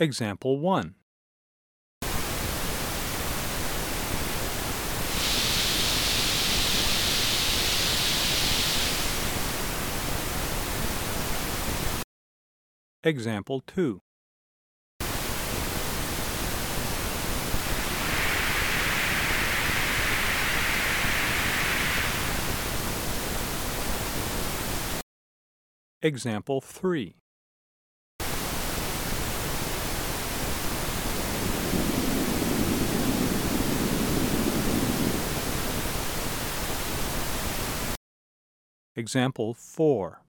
Example 1. Example 2. Example 3. Example 4.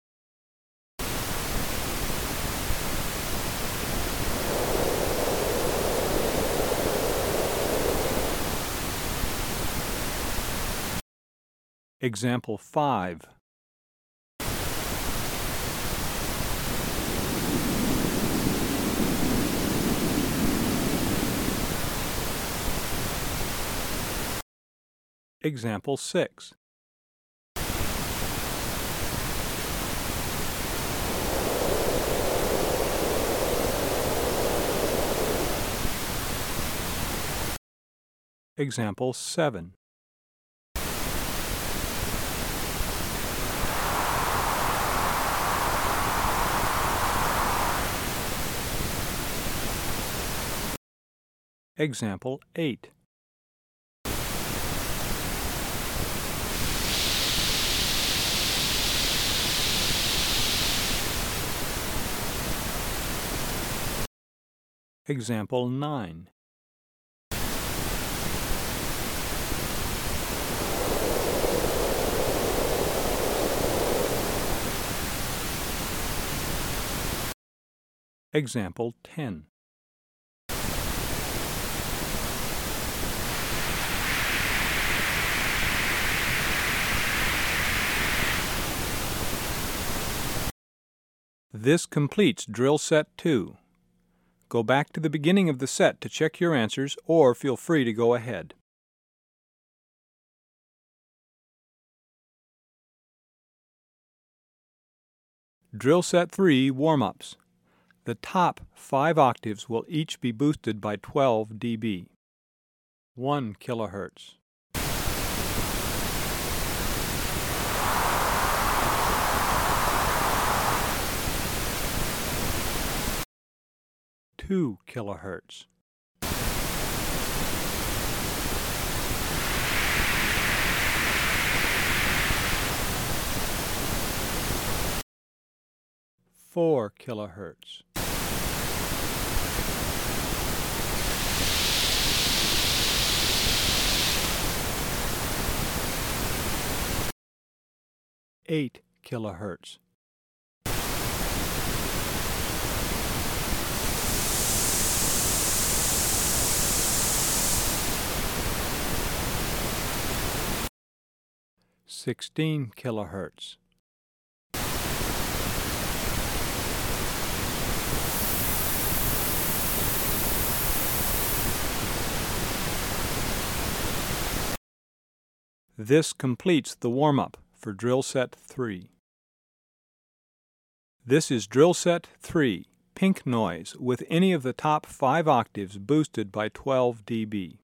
Example 5. Example 6. Example 7. Example 8. Example 9. Example 10. This completes drill set 2. Go back to the beginning of the set to check your answers or feel free to go ahead. Drill set 3 warm-ups. The top 5 octaves will each be boosted by 12 dB. 1 kilohertz. Two kilohertz. Four kilohertz. Eight kilohertz. Sixteen kilohertz. This completes the warm-up for drill set 3. This is drill set 3, pink noise, with any of the top 5 octaves boosted by 12 dB.